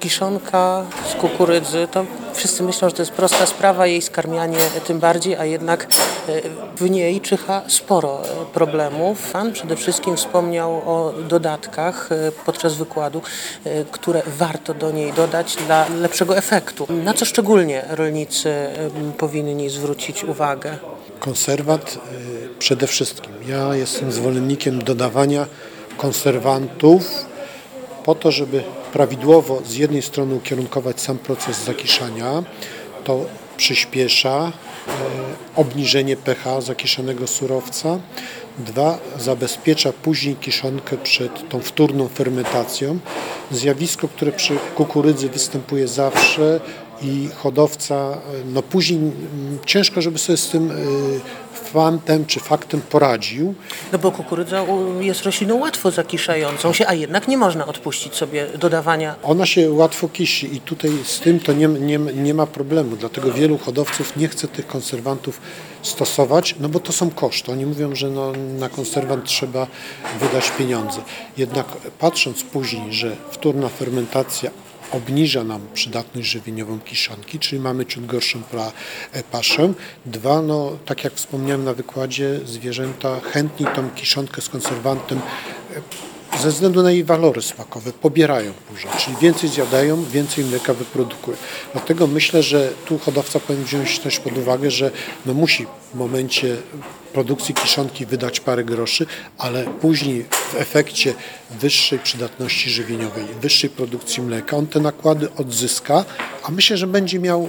Kiszonka z kukurydzy, to wszyscy myślą, że to jest prosta sprawa, jej skarmianie tym bardziej, a jednak e, w niej czyha sporo e, problemów. Pan przede wszystkim wspomniał o dodatkach e, podczas wykładu, które warto do niej dodać dla lepszego efektu. Na co szczególnie rolnicy powinni zwrócić uwagę? Konserwat przede wszystkim. Ja jestem zwolennikiem dodawania konserwantów po to, żeby prawidłowo z jednej strony ukierunkować sam proces zakiszania, to przyspiesza y, obniżenie pH zakiszanego surowca. Dwa, zabezpiecza później kiszonkę przed tą wtórną fermentacją. Zjawisko, które przy kukurydzy występuje zawsze i hodowca, y, no później mm, ciężko, żeby sobie z tym y, fantem czy faktem poradził. No bo kukurydza jest rośliną łatwo zakiszającą się, a jednak nie można odpuścić sobie dodawania Ona się łatwo kisi i tutaj z tym to nie, nie, nie ma problemu, dlatego wielu hodowców nie chce tych konserwantów stosować, no bo to są koszty. Oni mówią, że no, na konserwant trzeba wydać pieniądze. Jednak patrząc później, że wtórna fermentacja obniża nam przydatność żywieniową kiszonki, czyli mamy ciut gorszą e, paszę. Dwa, no tak jak wspomniałem na wykładzie, zwierzęta chętniej tą kiszonkę z konserwantem ze względu na jej walory smakowe pobierają później, czyli więcej zjadają, więcej mleka wyprodukują. Dlatego myślę, że tu hodowca powinien wziąć też pod uwagę, że no musi w momencie produkcji kiszonki wydać parę groszy, ale później w efekcie wyższej przydatności żywieniowej, wyższej produkcji mleka, on te nakłady odzyska, a myślę, że będzie miał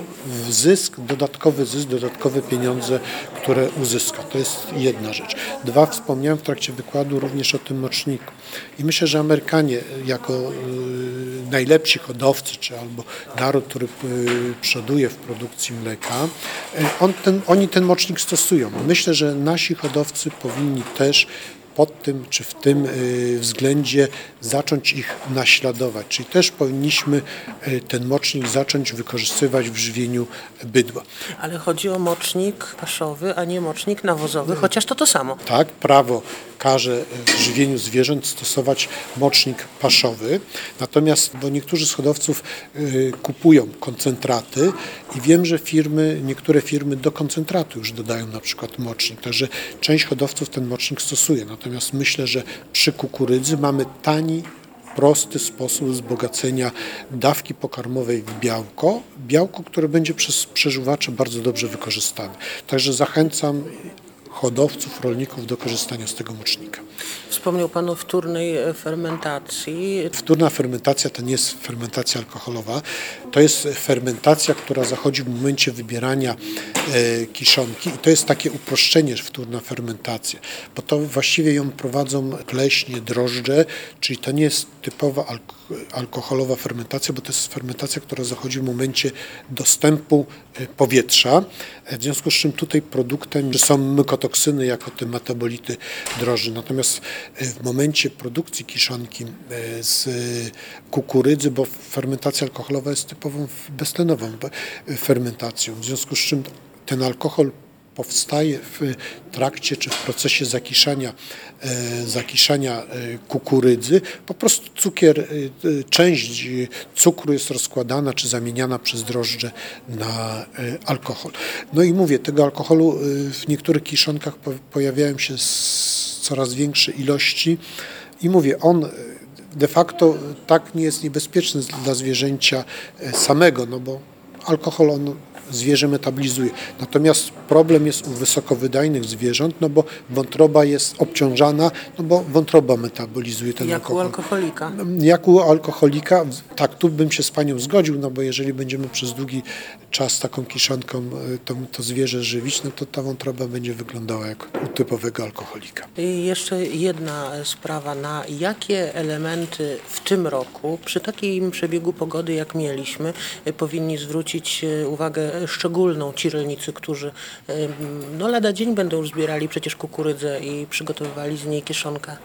zysk, dodatkowy zysk, dodatkowe pieniądze, które uzyska. To jest jedna rzecz. Dwa, wspomniałem w trakcie wykładu również o tym moczniku. I myślę, że Amerykanie jako y, najlepsi hodowcy, czy albo naród, który y, przoduje w produkcji mleka, y, on ten, oni ten mocznik stosują. Myślę, że nasi hodowcy powinni też pod tym czy w tym y, względzie zacząć ich naśladować. Czyli też powinniśmy y, ten mocznik zacząć wykorzystywać w żywieniu bydła. Ale chodzi o mocznik paszowy, a nie mocznik nawozowy, chociaż to to samo. Tak, prawo każe w żywieniu zwierząt stosować mocznik paszowy, natomiast bo niektórzy z hodowców y, kupują koncentraty i wiem, że firmy, niektóre firmy do koncentratu już dodają na przykład mocznik, także część hodowców ten mocznik stosuje, natomiast myślę, że przy kukurydzy mamy tani prosty sposób wzbogacenia dawki pokarmowej w białko, białko, które będzie przez przeżuwacze bardzo dobrze wykorzystane. Także zachęcam hodowców, rolników do korzystania z tego mocznika. Wspomniał Pan o wtórnej e, fermentacji. Wtórna fermentacja to nie jest fermentacja alkoholowa, to jest fermentacja, która zachodzi w momencie wybierania e, kiszonki i to jest takie uproszczenie wtórna fermentacja, bo to właściwie ją prowadzą pleśnie, drożdże, czyli to nie jest typowa alk alkoholowa fermentacja, bo to jest fermentacja, która zachodzi w momencie dostępu e, powietrza, w związku z czym tutaj produktem są mykotoksyny jako te metabolity drożdży. Natomiast w momencie produkcji kiszonki e, z kukurydzy, bo fermentacja alkoholowa jest typową beztlenową fermentacją, w związku z czym ten alkohol powstaje w trakcie czy w procesie zakiszania, e, zakiszania e, kukurydzy. Po prostu cukier, część cukru jest rozkładana czy zamieniana przez drożdże na alkohol. No i mówię, tego alkoholu w niektórych kiszonkach pojawiają się coraz większe ilości. I mówię, on de facto tak nie jest niebezpieczny dla zwierzęcia samego, no bo alkohol on zwierzę metabolizuje. Natomiast problem jest u wysokowydajnych zwierząt, no bo wątroba jest obciążana, no bo wątroba metabolizuje ten Jak alkohol. u alkoholika. Jak u alkoholika, tak, tu bym się z Panią zgodził, no bo jeżeli będziemy przez długi czas taką kiszonką y, to, to zwierzę żywić, no to ta wątroba będzie wyglądała jak u typowego alkoholika. I jeszcze jedna sprawa, na jakie elementy w tym roku, przy takim przebiegu pogody jak mieliśmy, y, powinni zwrócić uwagę szczególną ci rolnicy, którzy no lada dzień będą już zbierali przecież kukurydzę i przygotowywali z niej kieszonkę.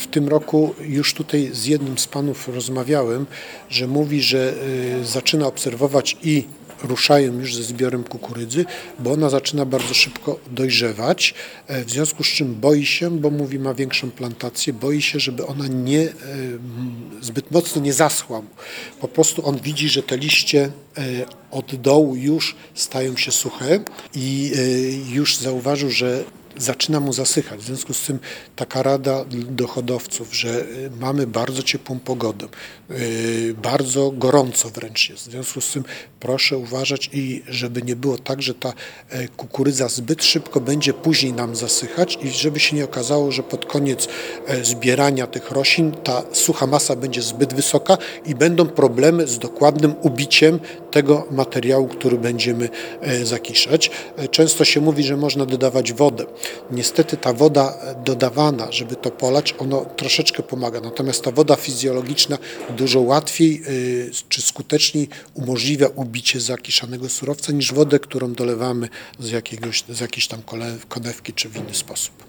W tym roku już tutaj z jednym z panów rozmawiałem, że mówi, że y, zaczyna obserwować i ruszają już ze zbiorem kukurydzy, bo ona zaczyna bardzo szybko dojrzewać, e, w związku z czym boi się, bo mówi ma większą plantację, boi się, żeby ona nie e, zbyt mocno nie zaschła. Po prostu on widzi, że te liście e, od dołu już stają się suche i już zauważył, że zaczyna mu zasychać. W związku z tym taka rada do hodowców, że y, mamy bardzo ciepłą pogodę, y, bardzo gorąco wręcz jest. W związku z tym proszę uważać i żeby nie było tak, że ta e, kukurydza zbyt szybko będzie później nam zasychać i żeby się nie okazało, że pod koniec e, zbierania tych roślin ta sucha masa będzie zbyt wysoka i będą problemy z dokładnym ubiciem tego materiału, który będziemy e, zakiszać. Często się mówi, że można dodawać wodę. Niestety ta woda e, dodawana, żeby to polać, ono troszeczkę pomaga. Natomiast ta woda fizjologiczna dużo łatwiej y, czy skuteczniej umożliwia ubicie zakiszanego surowca niż wodę, którą dolewamy z, jakiegoś, z jakiejś tam konewki czy w inny sposób.